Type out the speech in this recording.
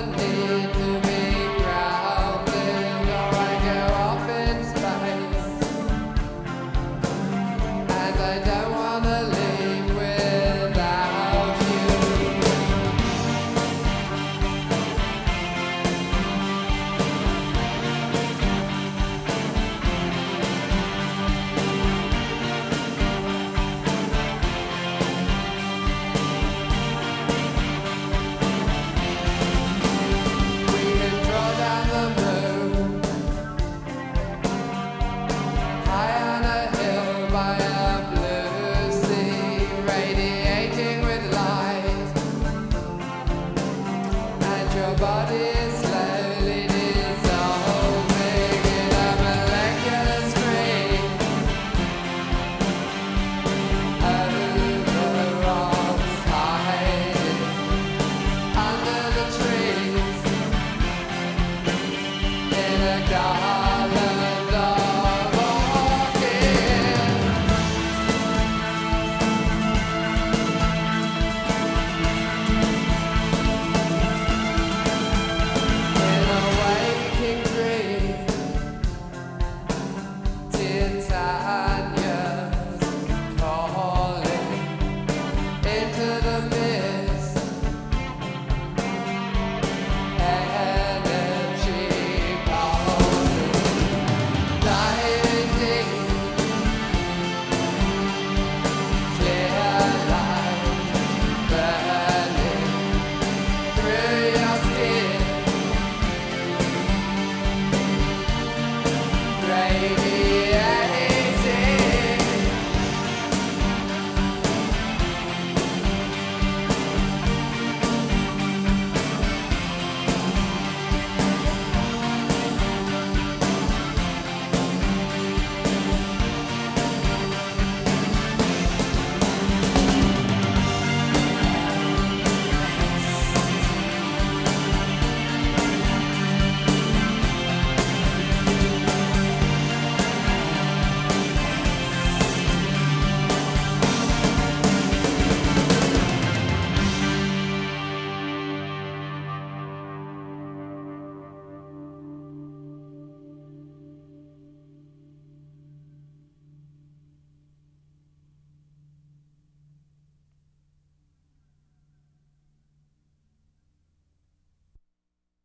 Sunday. your body.